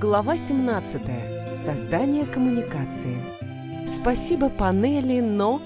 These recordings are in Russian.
Глава 17. Создание коммуникации. Спасибо панели, но...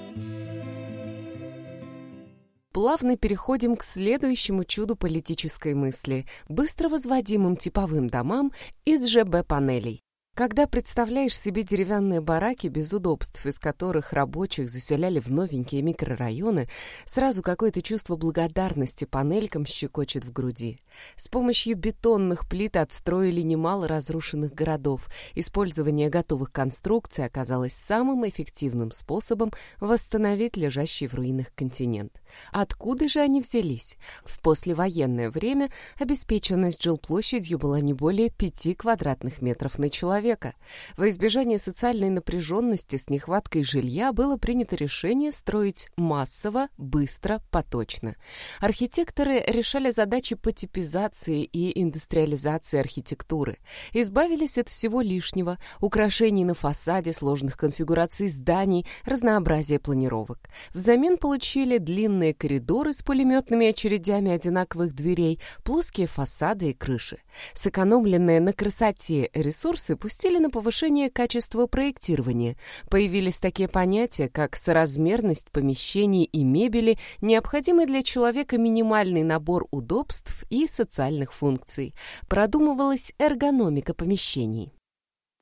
Плавно переходим к следующему чуду политической мысли, быстро возводимым типовым домам из ЖБ-панелей. Когда представляешь себе деревянные бараки без удобств, из которых рабочих заселяли в новенькие микрорайоны, сразу какое-то чувство благодарности панелькам щекочет в груди. С помощью бетонных плит отстроили немало разрушенных городов. Использование готовых конструкций оказалось самым эффективным способом восстановить лежащий в руинах континент. Откуда же они взялись? В послевоенное время обеспеченность жилплощадью была не более 5 квадратных метров на человека, человека. Во избежание социальной напряженности с нехваткой жилья было принято решение строить массово, быстро, поточно. Архитекторы решали задачи по типизации и индустриализации архитектуры, избавились от всего лишнего, украшений на фасаде, сложных конфигураций зданий, разнообразия планировок. Взамен получили длинные коридоры с пулеметными очередями одинаковых дверей, плоские фасады и крыши. Сэкономленные на красоте ресурсы пусть пустили на повышение качества проектирования. Появились такие понятия, как соразмерность помещений и мебели, необходимый для человека минимальный набор удобств и социальных функций. Продумывалась эргономика помещений.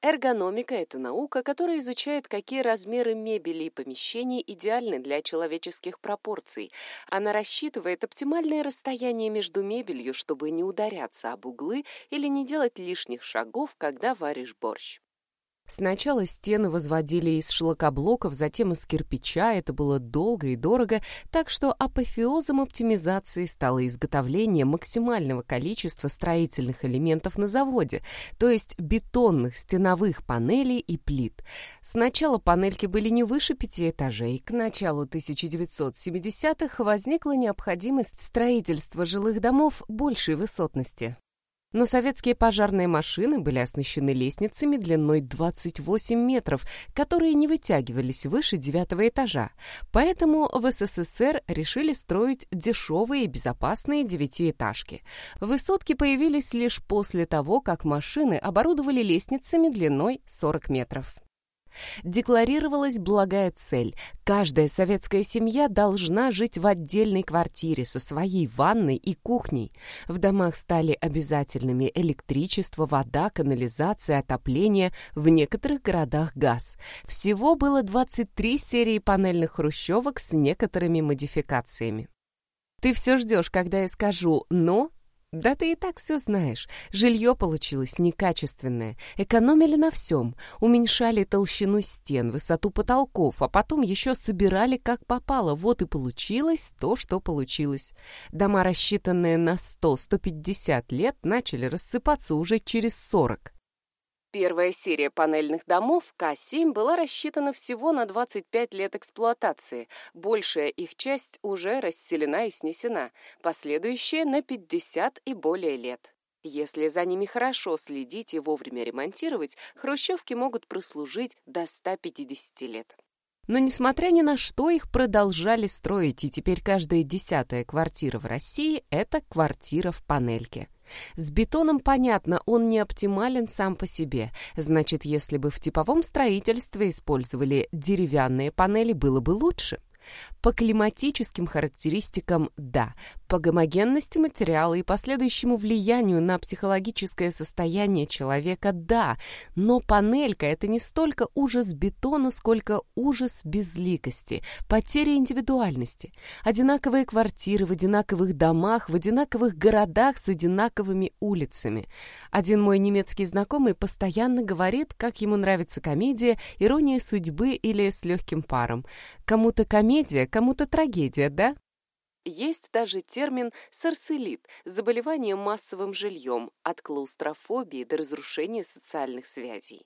Эргономика – это наука, которая изучает, какие размеры мебели и помещений идеальны для человеческих пропорций. Она рассчитывает оптимальное расстояние между мебелью, чтобы не ударяться об углы или не делать лишних шагов, когда варишь борщ. Сначала стены возводили из шлакоблоков, затем из кирпича. Это было долго и дорого, так что апофеозом оптимизации стало изготовление максимального количества строительных элементов на заводе, то есть бетонных стеновых панелей и плит. Сначала панельки были не выше пяти этажей. К началу 1970-х возникла необходимость строительства жилых домов большей высотности. Но советские пожарные машины были оснащены лестницами длиной 28 метров, которые не вытягивались выше девятого этажа. Поэтому в СССР решили строить дешевые и безопасные девятиэтажки. Высотки появились лишь после того, как машины оборудовали лестницами длиной 40 метров декларировалась благая цель. Каждая советская семья должна жить в отдельной квартире со своей ванной и кухней. В домах стали обязательными электричество, вода, канализация, отопление, в некоторых городах газ. Всего было 23 серии панельных хрущевок с некоторыми модификациями. Ты все ждешь, когда я скажу «но», да ты и так все знаешь. Жилье получилось некачественное. Экономили на всем. Уменьшали толщину стен, высоту потолков, а потом еще собирали как попало. Вот и получилось то, что получилось. Дома, рассчитанные на 100-150 лет, начали рассыпаться уже через 40. Первая серия панельных домов К-7 была рассчитана всего на 25 лет эксплуатации. Большая их часть уже расселена и снесена, последующая на 50 и более лет. Если за ними хорошо следить и вовремя ремонтировать, хрущевки могут прослужить до 150 лет. Но, несмотря ни на что, их продолжали строить, и теперь каждая десятая квартира в России – это квартира в панельке. С бетоном понятно, он не оптимален сам по себе. Значит, если бы в типовом строительстве использовали деревянные панели, было бы лучше. По климатическим характеристикам – да. По гомогенности материала и последующему влиянию на психологическое состояние человека – да. Но панелька – это не столько ужас бетона, сколько ужас безликости, потери индивидуальности. Одинаковые квартиры в одинаковых домах, в одинаковых городах с одинаковыми улицами. Один мой немецкий знакомый постоянно говорит, как ему нравится комедия «Ирония судьбы» или «С легким паром». Кому-то комедия кому-то трагедия, да? Есть даже термин «сарселит» – заболевание массовым жильем, от клаустрофобии до разрушения социальных связей.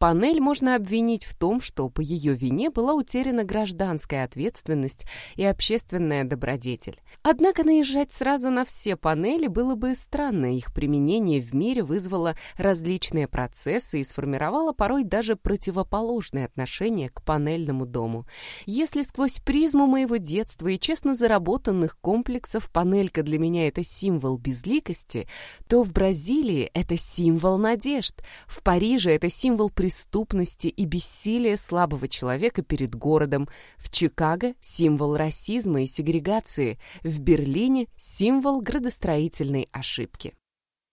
Панель можно обвинить в том, что по ее вине была утеряна гражданская ответственность и общественная добродетель. Однако наезжать сразу на все панели было бы странно, их применение в мире вызвало различные процессы и сформировало порой даже противоположное отношение к панельному дому. Если сквозь призму моего детства и честно заработанных комплексов панелька для меня это символ безликости, то в Бразилии это символ надежд, в Париже это символ присутствия преступности и бессилия слабого человека перед городом, в Чикаго – символ расизма и сегрегации, в Берлине – символ градостроительной ошибки.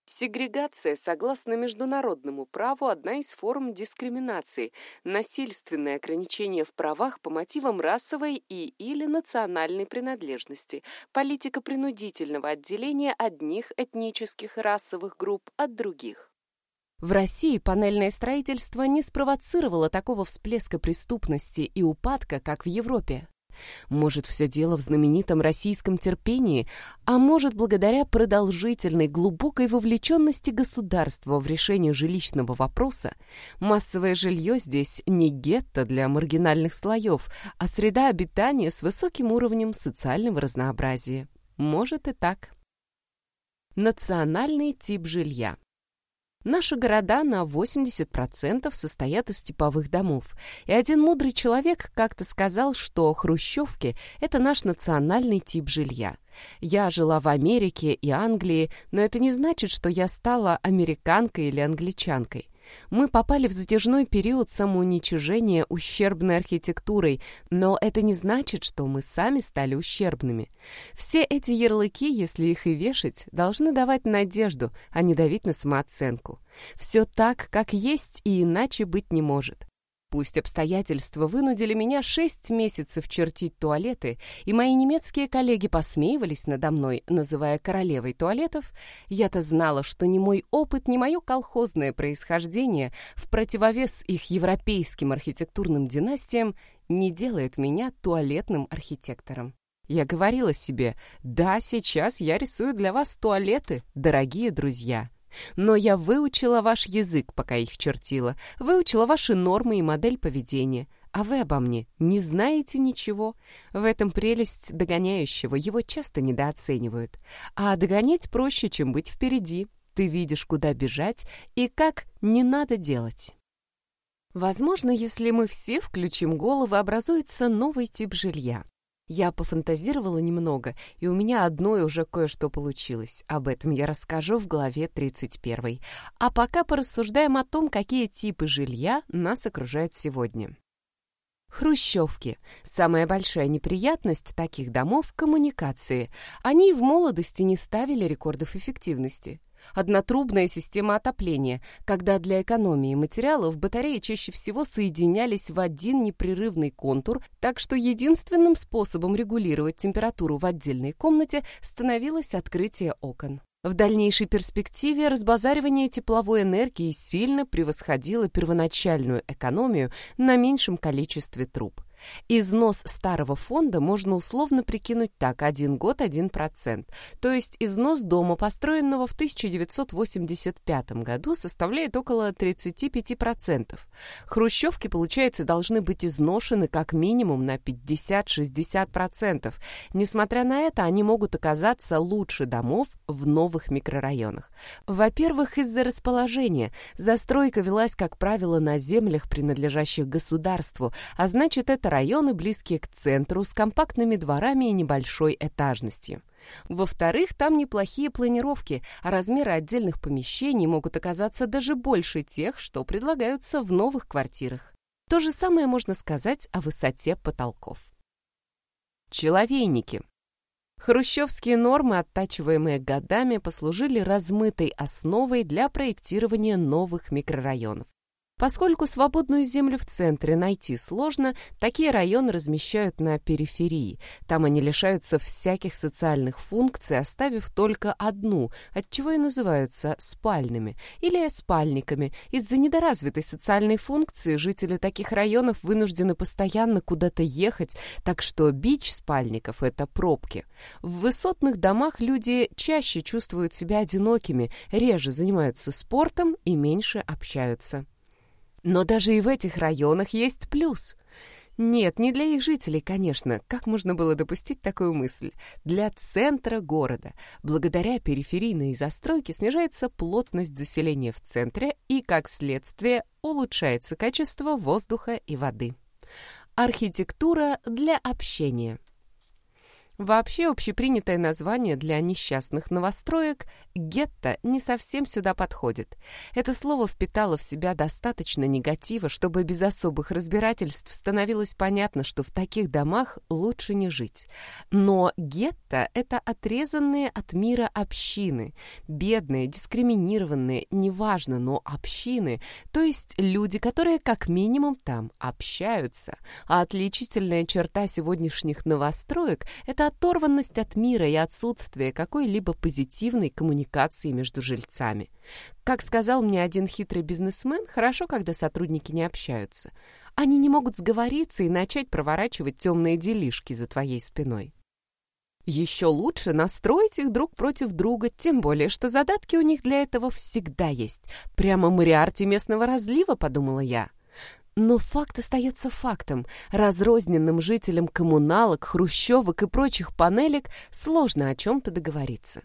Сегрегация, согласно международному праву, одна из форм дискриминации, насильственное ограничение в правах по мотивам расовой и или национальной принадлежности, политика принудительного отделения одних этнических и расовых групп от других. В России панельное строительство не спровоцировало такого всплеска преступности и упадка, как в Европе. Может, все дело в знаменитом российском терпении, а может, благодаря продолжительной глубокой вовлеченности государства в решение жилищного вопроса, массовое жилье здесь не гетто для маргинальных слоев, а среда обитания с высоким уровнем социального разнообразия. Может и так. Национальный тип жилья. Наши города на 80% состоят из типовых домов. И один мудрый человек как-то сказал, что хрущевки — это наш национальный тип жилья. Я жила в Америке и Англии, но это не значит, что я стала американкой или англичанкой. Мы попали в затяжной период самоуничижения ущербной архитектурой, но это не значит, что мы сами стали ущербными. Все эти ярлыки, если их и вешать, должны давать надежду, а не давить на самооценку. Все так, как есть, и иначе быть не может. Пусть обстоятельства вынудили меня шесть месяцев чертить туалеты, и мои немецкие коллеги посмеивались надо мной, называя королевой туалетов, я-то знала, что ни мой опыт, ни мое колхозное происхождение в противовес их европейским архитектурным династиям не делает меня туалетным архитектором. Я говорила себе, да, сейчас я рисую для вас туалеты, дорогие друзья. Но я выучила ваш язык, пока их чертила, выучила ваши нормы и модель поведения. А вы обо мне не знаете ничего. В этом прелесть догоняющего, его часто недооценивают. А догонять проще, чем быть впереди. Ты видишь, куда бежать и как не надо делать. Возможно, если мы все включим головы, образуется новый тип жилья. Я пофантазировала немного, и у меня одной уже кое-что получилось. Об этом я расскажу в главе 31. А пока порассуждаем о том, какие типы жилья нас окружают сегодня. Хрущевки. Самая большая неприятность таких домов – коммуникации. Они в молодости не ставили рекордов эффективности. Однотрубная система отопления, когда для экономии материалов батареи чаще всего соединялись в один непрерывный контур, так что единственным способом регулировать температуру в отдельной комнате становилось открытие окон. В дальнейшей перспективе разбазаривание тепловой энергии сильно превосходило первоначальную экономию на меньшем количестве труб. Износ старого фонда можно условно прикинуть так, один год – один процент. То есть износ дома, построенного в 1985 году, составляет около 35%. Хрущевки, получается, должны быть изношены как минимум на 50-60%. Несмотря на это, они могут оказаться лучше домов в новых микрорайонах. Во-первых, из-за расположения. Застройка велась, как правило, на землях, принадлежащих государству, а значит, это районы, близкие к центру, с компактными дворами и небольшой этажностью. Во-вторых, там неплохие планировки, а размеры отдельных помещений могут оказаться даже больше тех, что предлагаются в новых квартирах. То же самое можно сказать о высоте потолков. Человейники. Хрущевские нормы, оттачиваемые годами, послужили размытой основой для проектирования новых микрорайонов. Поскольку свободную землю в центре найти сложно, такие районы размещают на периферии. Там они лишаются всяких социальных функций, оставив только одну, отчего и называются спальными или спальниками. Из-за недоразвитой социальной функции жители таких районов вынуждены постоянно куда-то ехать, так что бич спальников — это пробки. В высотных домах люди чаще чувствуют себя одинокими, реже занимаются спортом и меньше общаются. Но даже и в этих районах есть плюс. Нет, не для их жителей, конечно. Как можно было допустить такую мысль? Для центра города. Благодаря периферийной застройке снижается плотность заселения в центре и, как следствие, улучшается качество воздуха и воды. Архитектура для общения. Вообще общепринятое название для несчастных новостроек «гетто» не совсем сюда подходит. Это слово впитало в себя достаточно негатива, чтобы без особых разбирательств становилось понятно, что в таких домах лучше не жить. Но гетто — это отрезанные от мира общины, бедные, дискриминированные, неважно, но общины, то есть люди, которые как минимум там общаются. А отличительная черта сегодняшних новостроек — это оторванность от мира и отсутствие какой-либо позитивной коммуникации между жильцами. Как сказал мне один хитрый бизнесмен, хорошо, когда сотрудники не общаются. Они не могут сговориться и начать проворачивать темные делишки за твоей спиной. Еще лучше настроить их друг против друга, тем более, что задатки у них для этого всегда есть. Прямо Мариарти местного разлива, подумала я. Но факт остается фактом. Разрозненным жителям коммуналок, хрущевок и прочих панелек сложно о чем-то договориться.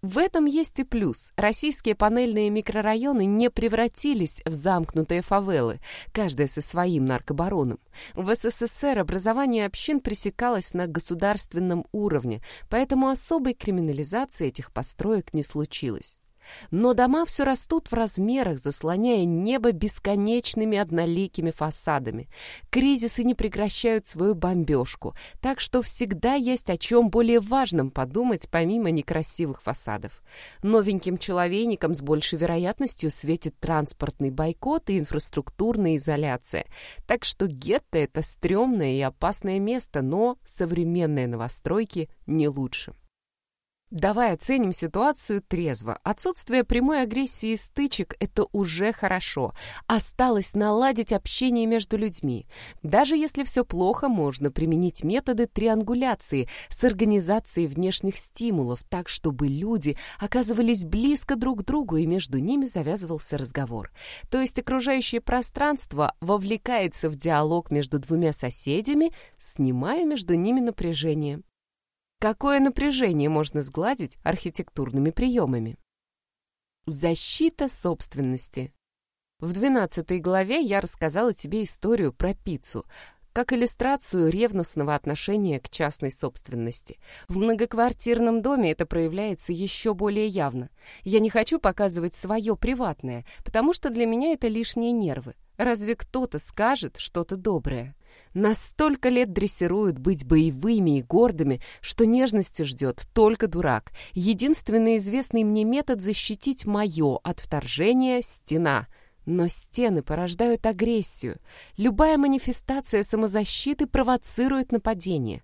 В этом есть и плюс. Российские панельные микрорайоны не превратились в замкнутые фавелы, каждая со своим наркобароном. В СССР образование общин пресекалось на государственном уровне, поэтому особой криминализации этих построек не случилось. Но дома все растут в размерах, заслоняя небо бесконечными одноликими фасадами. Кризисы не прекращают свою бомбежку, так что всегда есть о чем более важном подумать, помимо некрасивых фасадов. Новеньким человейникам с большей вероятностью светит транспортный бойкот и инфраструктурная изоляция. Так что гетто — это стрёмное и опасное место, но современные новостройки не лучше. Давай оценим ситуацию трезво. Отсутствие прямой агрессии и стычек – это уже хорошо. Осталось наладить общение между людьми. Даже если все плохо, можно применить методы триангуляции с организацией внешних стимулов, так, чтобы люди оказывались близко друг к другу и между ними завязывался разговор. То есть окружающее пространство вовлекается в диалог между двумя соседями, снимая между ними напряжение. Какое напряжение можно сгладить архитектурными приемами? Защита собственности. В 12 главе я рассказала тебе историю про пиццу, как иллюстрацию ревностного отношения к частной собственности. В многоквартирном доме это проявляется еще более явно. Я не хочу показывать свое приватное, потому что для меня это лишние нервы. Разве кто-то скажет что-то доброе? Настолько лет дрессируют быть боевыми и гордыми, что нежности ждет только дурак. Единственный известный мне метод защитить мое от вторжения — стена — но стены порождают агрессию. Любая манифестация самозащиты провоцирует нападение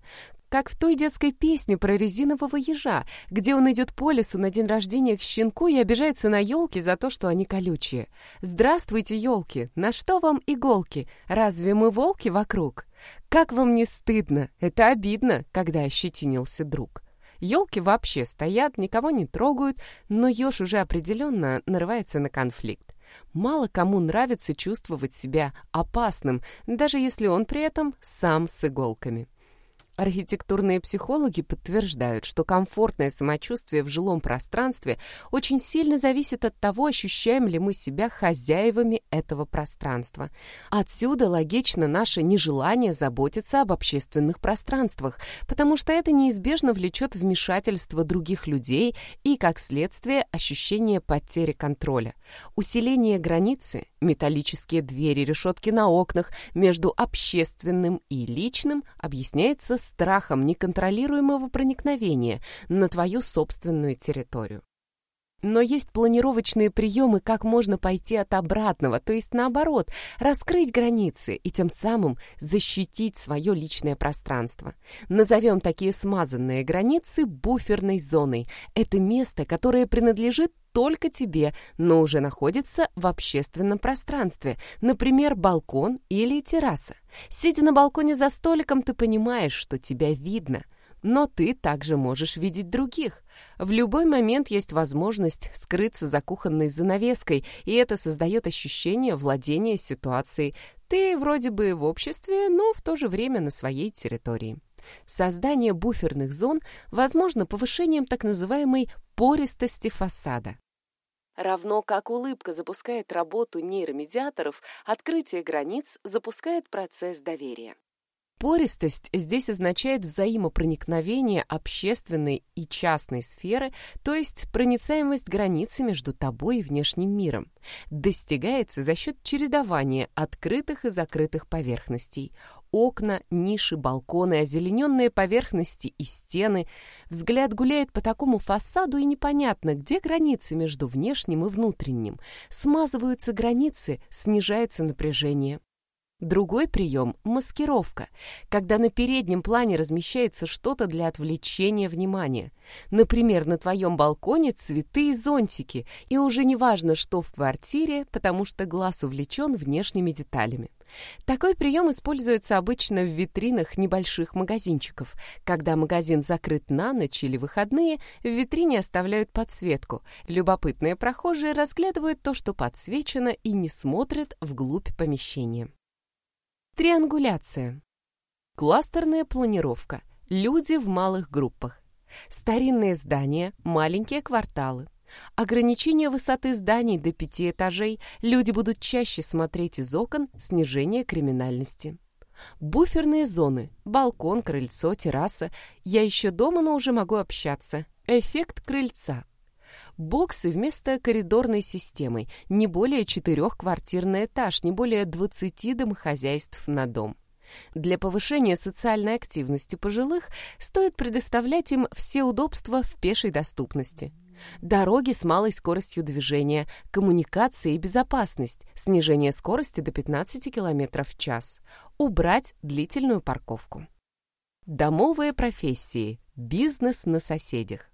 как в той детской песне про резинового ежа, где он идет по лесу на день рождения к щенку и обижается на елки за то, что они колючие. «Здравствуйте, елки! На что вам иголки? Разве мы волки вокруг? Как вам не стыдно? Это обидно, когда ощетинился друг». Елки вообще стоят, никого не трогают, но еж уже определенно нарывается на конфликт. Мало кому нравится чувствовать себя опасным, даже если он при этом сам с иголками. Архитектурные психологи подтверждают, что комфортное самочувствие в жилом пространстве очень сильно зависит от того, ощущаем ли мы себя хозяевами этого пространства. Отсюда логично наше нежелание заботиться об общественных пространствах, потому что это неизбежно влечет вмешательство других людей и, как следствие, ощущение потери контроля. Усиление границы, металлические двери, решетки на окнах между общественным и личным объясняется страхом неконтролируемого проникновения на твою собственную территорию. Но есть планировочные приемы, как можно пойти от обратного, то есть наоборот, раскрыть границы и тем самым защитить свое личное пространство. Назовем такие смазанные границы буферной зоной. Это место, которое принадлежит только тебе, но уже находится в общественном пространстве, например, балкон или терраса. Сидя на балконе за столиком, ты понимаешь, что тебя видно – Но ты также можешь видеть других. В любой момент есть возможность скрыться за кухонной занавеской, и это создает ощущение владения ситуацией. Ты вроде бы в обществе, но в то же время на своей территории. Создание буферных зон возможно повышением так называемой пористости фасада. Равно как улыбка запускает работу нейромедиаторов, открытие границ запускает процесс доверия. Пористость здесь означает взаимопроникновение общественной и частной сферы, то есть проницаемость границы между тобой и внешним миром. Достигается за счет чередования открытых и закрытых поверхностей. Окна, ниши, балконы, озелененные поверхности и стены. Взгляд гуляет по такому фасаду, и непонятно, где границы между внешним и внутренним. Смазываются границы, снижается напряжение. Другой прием – маскировка, когда на переднем плане размещается что-то для отвлечения внимания. Например, на твоем балконе цветы и зонтики, и уже не важно, что в квартире, потому что глаз увлечен внешними деталями. Такой прием используется обычно в витринах небольших магазинчиков. Когда магазин закрыт на ночь или выходные, в витрине оставляют подсветку. Любопытные прохожие разглядывают то, что подсвечено, и не смотрят вглубь помещения. Триангуляция. Кластерная планировка. Люди в малых группах. Старинные здания, маленькие кварталы. Ограничение высоты зданий до пяти этажей. Люди будут чаще смотреть из окон. Снижение криминальности. Буферные зоны. Балкон, крыльцо, терраса. Я еще дома, но уже могу общаться. Эффект крыльца. Боксы вместо коридорной системы, не более четырехквартирный этаж, не более 20 домохозяйств на дом. Для повышения социальной активности пожилых стоит предоставлять им все удобства в пешей доступности. Дороги с малой скоростью движения, коммуникации и безопасность, снижение скорости до 15 км в час, убрать длительную парковку. Домовые профессии, бизнес на соседях.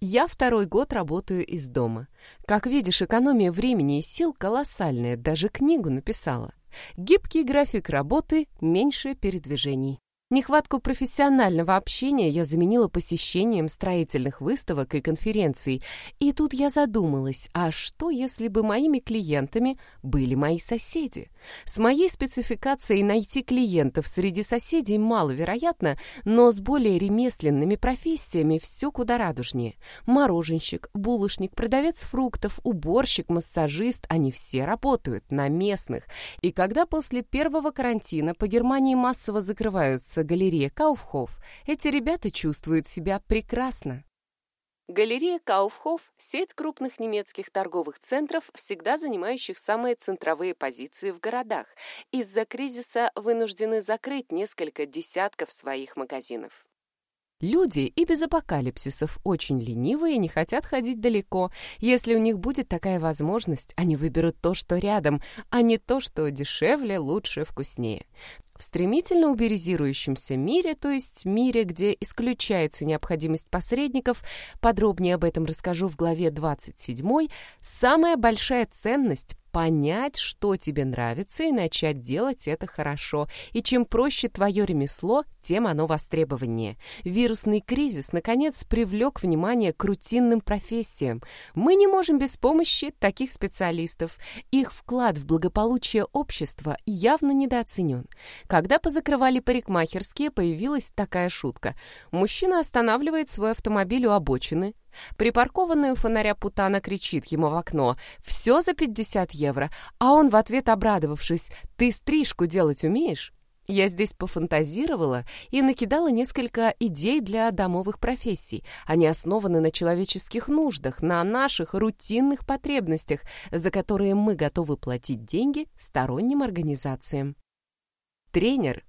Я второй год работаю из дома. Как видишь, экономия времени и сил колоссальная, даже книгу написала. Гибкий график работы, меньше передвижений. Нехватку профессионального общения я заменила посещением строительных выставок и конференций. И тут я задумалась, а что, если бы моими клиентами были мои соседи? С моей спецификацией найти клиентов среди соседей маловероятно, но с более ремесленными профессиями все куда радужнее. Мороженщик, булочник, продавец фруктов, уборщик, массажист – они все работают на местных. И когда после первого карантина по Германии массово закрываются находится галерея Кауфхоф, эти ребята чувствуют себя прекрасно. Галерея Кауфхоф – сеть крупных немецких торговых центров, всегда занимающих самые центровые позиции в городах. Из-за кризиса вынуждены закрыть несколько десятков своих магазинов. Люди и без апокалипсисов очень ленивые и не хотят ходить далеко. Если у них будет такая возможность, они выберут то, что рядом, а не то, что дешевле, лучше, вкуснее. В стремительно уберизирующемся мире, то есть мире, где исключается необходимость посредников, подробнее об этом расскажу в главе 27, самая большая ценность понять, что тебе нравится, и начать делать это хорошо. И чем проще твое ремесло, тем оно востребованнее. Вирусный кризис, наконец, привлек внимание к рутинным профессиям. Мы не можем без помощи таких специалистов. Их вклад в благополучие общества явно недооценен. Когда позакрывали парикмахерские, появилась такая шутка. Мужчина останавливает свой автомобиль у обочины, Припаркованная у фонаря Путана кричит ему в окно «Все за 50 евро», а он в ответ обрадовавшись «Ты стрижку делать умеешь?» Я здесь пофантазировала и накидала несколько идей для домовых профессий. Они основаны на человеческих нуждах, на наших рутинных потребностях, за которые мы готовы платить деньги сторонним организациям. Тренер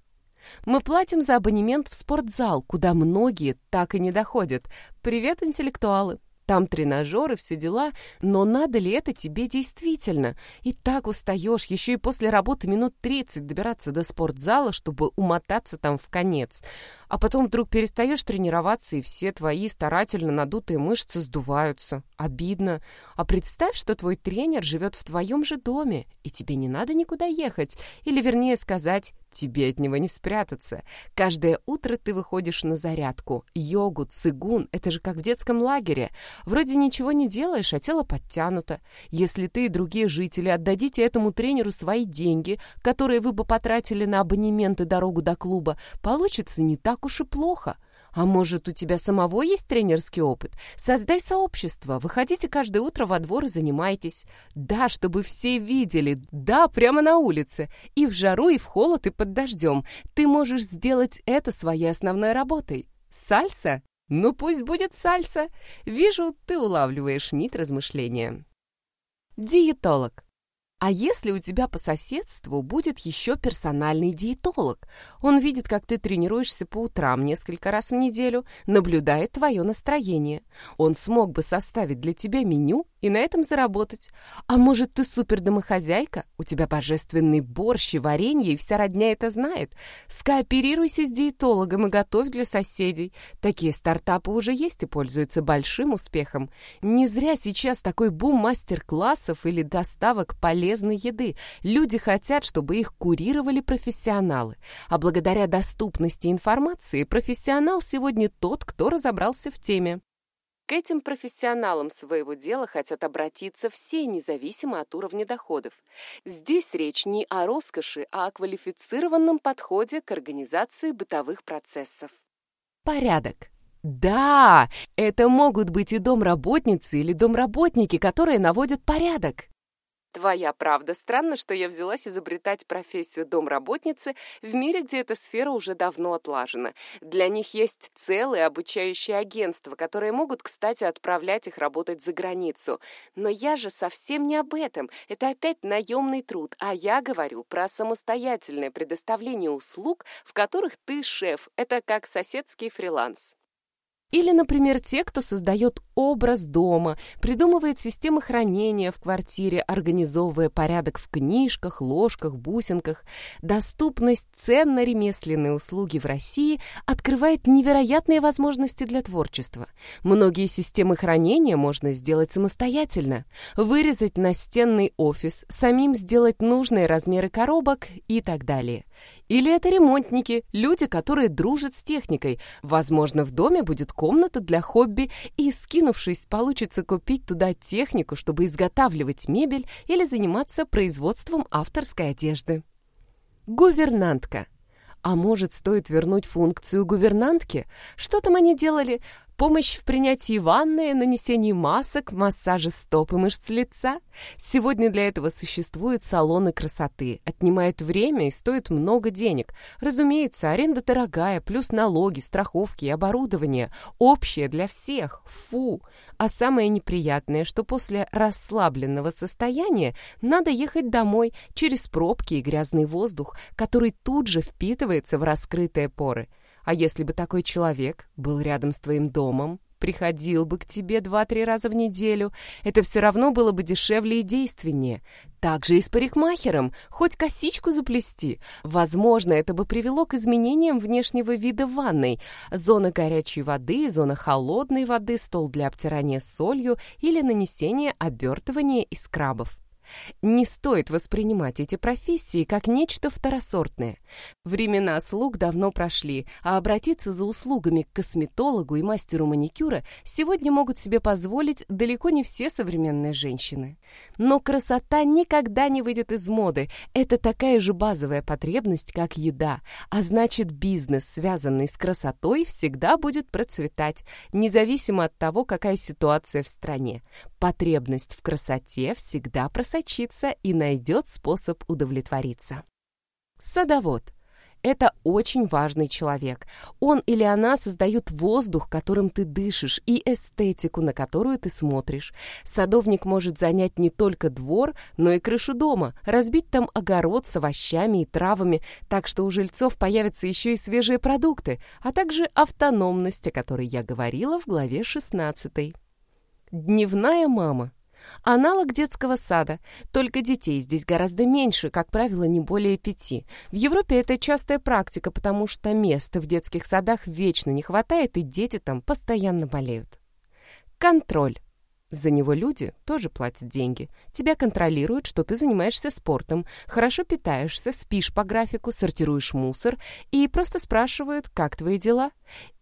мы платим за абонемент в спортзал, куда многие так и не доходят. Привет, интеллектуалы! Там тренажеры, все дела, но надо ли это тебе действительно? И так устаешь, еще и после работы минут 30 добираться до спортзала, чтобы умотаться там в конец. А потом вдруг перестаешь тренироваться, и все твои старательно надутые мышцы сдуваются. Обидно. А представь, что твой тренер живет в твоем же доме, и тебе не надо никуда ехать. Или, вернее сказать, Тебе от него не спрятаться. Каждое утро ты выходишь на зарядку. Йогу, цигун — это же как в детском лагере. Вроде ничего не делаешь, а тело подтянуто. Если ты и другие жители отдадите этому тренеру свои деньги, которые вы бы потратили на абонемент и дорогу до клуба, получится не так уж и плохо. А может, у тебя самого есть тренерский опыт? Создай сообщество, выходите каждое утро во двор и занимайтесь. Да, чтобы все видели, да, прямо на улице. И в жару, и в холод, и под дождем. Ты можешь сделать это своей основной работой. Сальса? Ну пусть будет сальса. Вижу, ты улавливаешь нить размышления. Диетолог. А если у тебя по соседству будет еще персональный диетолог? Он видит, как ты тренируешься по утрам несколько раз в неделю, наблюдает твое настроение. Он смог бы составить для тебя меню и на этом заработать. А может, ты супердомохозяйка? У тебя божественный борщ и варенье, и вся родня это знает. Скооперируйся с диетологом и готовь для соседей. Такие стартапы уже есть и пользуются большим успехом. Не зря сейчас такой бум мастер-классов или доставок полезной еды. Люди хотят, чтобы их курировали профессионалы. А благодаря доступности информации профессионал сегодня тот, кто разобрался в теме. К этим профессионалам своего дела хотят обратиться все, независимо от уровня доходов. Здесь речь не о роскоши, а о квалифицированном подходе к организации бытовых процессов. Порядок. Да, это могут быть и домработницы или домработники, которые наводят порядок. Твоя правда. Странно, что я взялась изобретать профессию домработницы в мире, где эта сфера уже давно отлажена. Для них есть целые обучающие агентства, которые могут, кстати, отправлять их работать за границу. Но я же совсем не об этом. Это опять наемный труд, а я говорю про самостоятельное предоставление услуг, в которых ты шеф. Это как соседский фриланс. Или, например, те, кто создает образ дома, придумывает системы хранения в квартире, организовывая порядок в книжках, ложках, бусинках. Доступность цен на ремесленные услуги в России открывает невероятные возможности для творчества. Многие системы хранения можно сделать самостоятельно. Вырезать настенный офис, самим сделать нужные размеры коробок и так далее. Или это ремонтники, люди, которые дружат с техникой. Возможно, в доме будет комната для хобби, и, скинувшись, получится купить туда технику, чтобы изготавливать мебель или заниматься производством авторской одежды. Гувернантка. А может, стоит вернуть функцию гувернантки? Что там они делали? Помощь в принятии ванны, нанесении масок, массаже стоп и мышц лица. Сегодня для этого существуют салоны красоты. Отнимает время и стоит много денег. Разумеется, аренда дорогая, плюс налоги, страховки и оборудование. Общее для всех. Фу! А самое неприятное, что после расслабленного состояния надо ехать домой через пробки и грязный воздух, который тут же впитывается в раскрытые поры. А если бы такой человек был рядом с твоим домом, приходил бы к тебе два-три раза в неделю, это все равно было бы дешевле и действеннее. Так же и с парикмахером, хоть косичку заплести. Возможно, это бы привело к изменениям внешнего вида ванной. Зона горячей воды, зона холодной воды, стол для обтирания солью или нанесения обертывания и скрабов. Не стоит воспринимать эти профессии как нечто второсортное. Времена слуг давно прошли, а обратиться за услугами к косметологу и мастеру маникюра сегодня могут себе позволить далеко не все современные женщины. Но красота никогда не выйдет из моды. Это такая же базовая потребность, как еда. А значит, бизнес, связанный с красотой, всегда будет процветать, независимо от того, какая ситуация в стране. Потребность в красоте всегда просочится и найдет способ удовлетвориться. Садовод. Это очень важный человек. Он или она создают воздух, которым ты дышишь, и эстетику, на которую ты смотришь. Садовник может занять не только двор, но и крышу дома, разбить там огород с овощами и травами, так что у жильцов появятся еще и свежие продукты, а также автономность, о которой я говорила в главе 16. Дневная мама. Аналог детского сада, только детей здесь гораздо меньше, как правило, не более пяти. В Европе это частая практика, потому что места в детских садах вечно не хватает, и дети там постоянно болеют. Контроль. За него люди тоже платят деньги. Тебя контролируют, что ты занимаешься спортом, хорошо питаешься, спишь по графику, сортируешь мусор и просто спрашивают, как твои дела.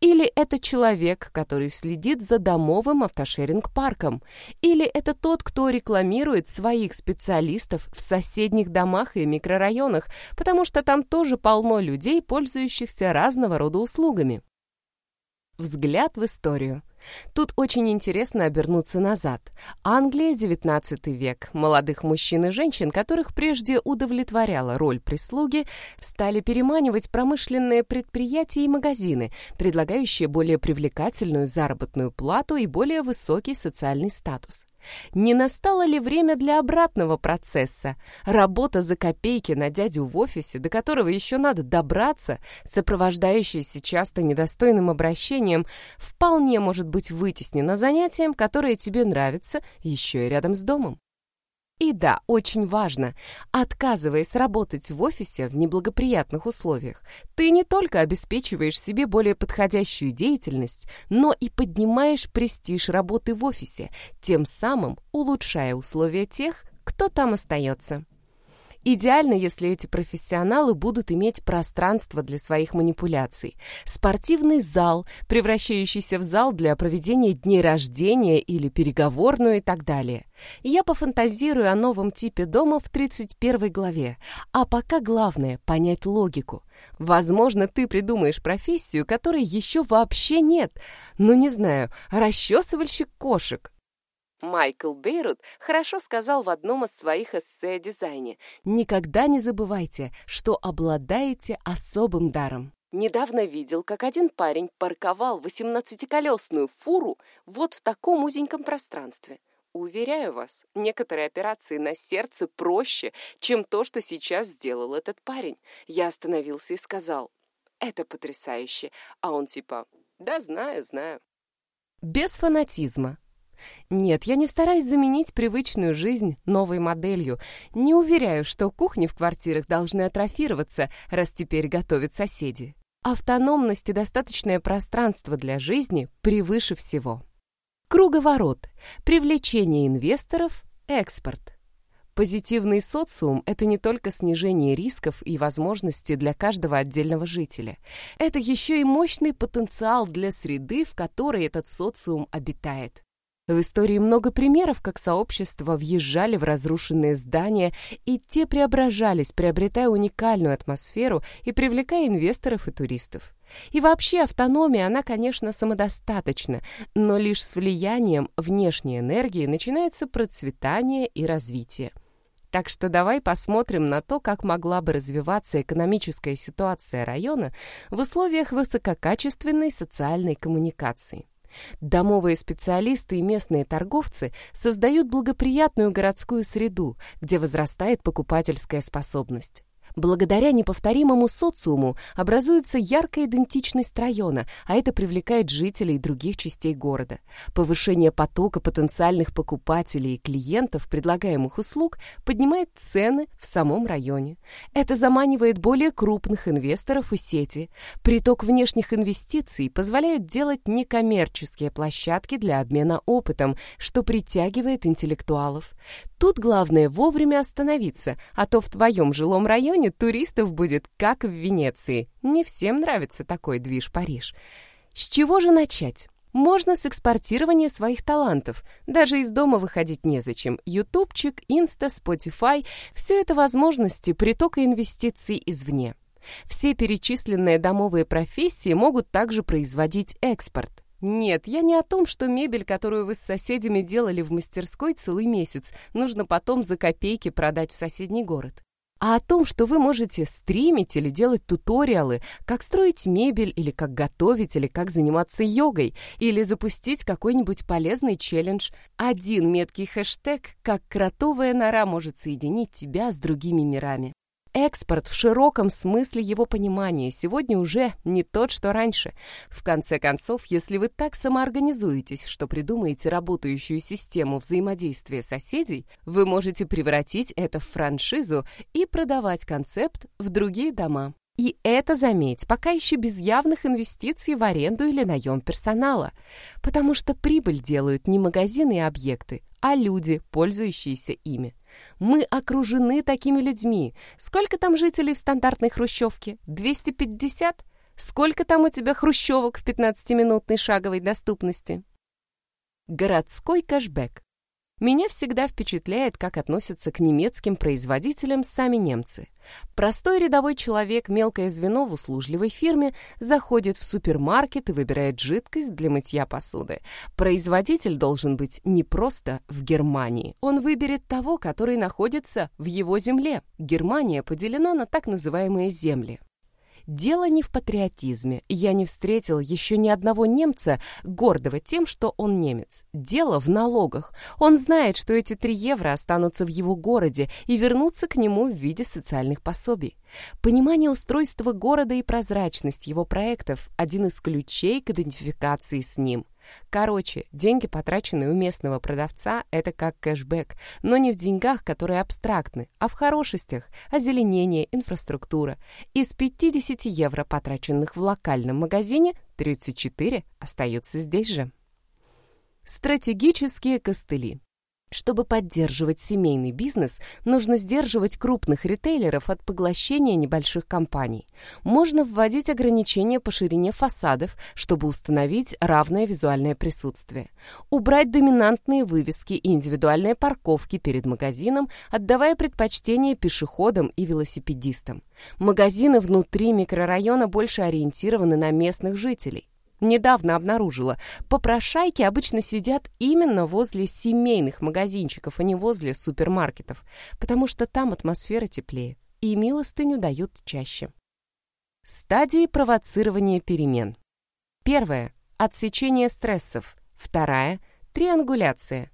Или это человек, который следит за домовым автошеринг-парком. Или это тот, кто рекламирует своих специалистов в соседних домах и микрорайонах, потому что там тоже полно людей, пользующихся разного рода услугами. Взгляд в историю. Тут очень интересно обернуться назад. Англия, 19 век. Молодых мужчин и женщин, которых прежде удовлетворяла роль прислуги, стали переманивать промышленные предприятия и магазины, предлагающие более привлекательную заработную плату и более высокий социальный статус. Не настало ли время для обратного процесса? Работа за копейки на дядю в офисе, до которого еще надо добраться, сопровождающаяся часто недостойным обращением, вполне может быть вытеснена занятием, которое тебе нравится, еще и рядом с домом. И да, очень важно, отказываясь работать в офисе в неблагоприятных условиях, ты не только обеспечиваешь себе более подходящую деятельность, но и поднимаешь престиж работы в офисе, тем самым улучшая условия тех, кто там остается. Идеально, если эти профессионалы будут иметь пространство для своих манипуляций. Спортивный зал, превращающийся в зал для проведения дней рождения или переговорную и так далее. Я пофантазирую о новом типе дома в 31 главе. А пока главное — понять логику. Возможно, ты придумаешь профессию, которой еще вообще нет. Ну, не знаю, расчесывальщик кошек. Майкл Бейрут хорошо сказал в одном из своих эссе о дизайне «Никогда не забывайте, что обладаете особым даром». Недавно видел, как один парень парковал 18-колесную фуру вот в таком узеньком пространстве. Уверяю вас, некоторые операции на сердце проще, чем то, что сейчас сделал этот парень. Я остановился и сказал, это потрясающе. А он типа, да, знаю, знаю. Без фанатизма, нет, я не стараюсь заменить привычную жизнь новой моделью. Не уверяю, что кухни в квартирах должны атрофироваться, раз теперь готовят соседи. Автономность и достаточное пространство для жизни превыше всего. Круговорот. Привлечение инвесторов. Экспорт. Позитивный социум — это не только снижение рисков и возможностей для каждого отдельного жителя. Это еще и мощный потенциал для среды, в которой этот социум обитает. В истории много примеров, как сообщества въезжали в разрушенные здания, и те преображались, приобретая уникальную атмосферу и привлекая инвесторов и туристов. И вообще автономия, она, конечно, самодостаточна, но лишь с влиянием внешней энергии начинается процветание и развитие. Так что давай посмотрим на то, как могла бы развиваться экономическая ситуация района в условиях высококачественной социальной коммуникации. Домовые специалисты и местные торговцы создают благоприятную городскую среду, где возрастает покупательская способность. Благодаря неповторимому социуму образуется яркая идентичность района, а это привлекает жителей других частей города. Повышение потока потенциальных покупателей и клиентов предлагаемых услуг поднимает цены в самом районе. Это заманивает более крупных инвесторов и сети. Приток внешних инвестиций позволяет делать некоммерческие площадки для обмена опытом, что притягивает интеллектуалов. Тут главное вовремя остановиться, а то в твоем жилом районе туристов будет как в Венеции. Не всем нравится такой движ Париж. С чего же начать? Можно с экспортирования своих талантов. Даже из дома выходить незачем. Ютубчик, Инста, Spotify – все это возможности притока инвестиций извне. Все перечисленные домовые профессии могут также производить экспорт. Нет, я не о том, что мебель, которую вы с соседями делали в мастерской целый месяц, нужно потом за копейки продать в соседний город. А о том, что вы можете стримить или делать туториалы, как строить мебель, или как готовить, или как заниматься йогой, или запустить какой-нибудь полезный челлендж. Один меткий хэштег, как кротовая нора может соединить тебя с другими мирами. Экспорт в широком смысле его понимания сегодня уже не тот, что раньше. В конце концов, если вы так самоорганизуетесь, что придумаете работающую систему взаимодействия соседей, вы можете превратить это в франшизу и продавать концепт в другие дома. И это, заметь, пока еще без явных инвестиций в аренду или наем персонала. Потому что прибыль делают не магазины и объекты, а люди, пользующиеся ими. Мы окружены такими людьми. Сколько там жителей в стандартной хрущевке? 250? Сколько там у тебя хрущевок в 15-минутной шаговой доступности? Городской кэшбэк. Меня всегда впечатляет, как относятся к немецким производителям сами немцы. Простой рядовой человек, мелкое звено в услужливой фирме, заходит в супермаркет и выбирает жидкость для мытья посуды. Производитель должен быть не просто в Германии. Он выберет того, который находится в его земле. Германия поделена на так называемые земли. Дело не в патриотизме. Я не встретил еще ни одного немца, гордого тем, что он немец. Дело в налогах. Он знает, что эти три евро останутся в его городе и вернутся к нему в виде социальных пособий. Понимание устройства города и прозрачность его проектов – один из ключей к идентификации с ним. Короче, деньги, потраченные у местного продавца, это как кэшбэк, но не в деньгах, которые абстрактны, а в хорошестях, озеленение, инфраструктура. Из 50 евро, потраченных в локальном магазине, 34 остаются здесь же. Стратегические костыли. Чтобы поддерживать семейный бизнес, нужно сдерживать крупных ритейлеров от поглощения небольших компаний. Можно вводить ограничения по ширине фасадов, чтобы установить равное визуальное присутствие. Убрать доминантные вывески и индивидуальные парковки перед магазином, отдавая предпочтение пешеходам и велосипедистам. Магазины внутри микрорайона больше ориентированы на местных жителей недавно обнаружила, попрошайки обычно сидят именно возле семейных магазинчиков, а не возле супермаркетов, потому что там атмосфера теплее, и милостыню дают чаще. Стадии провоцирования перемен. Первая – отсечение стрессов. Вторая – триангуляция.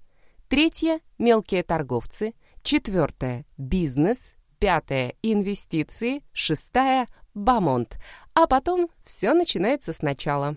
Третья – мелкие торговцы. Четвертая – бизнес. Пятая – инвестиции. Шестая – бамонт. А потом все начинается сначала.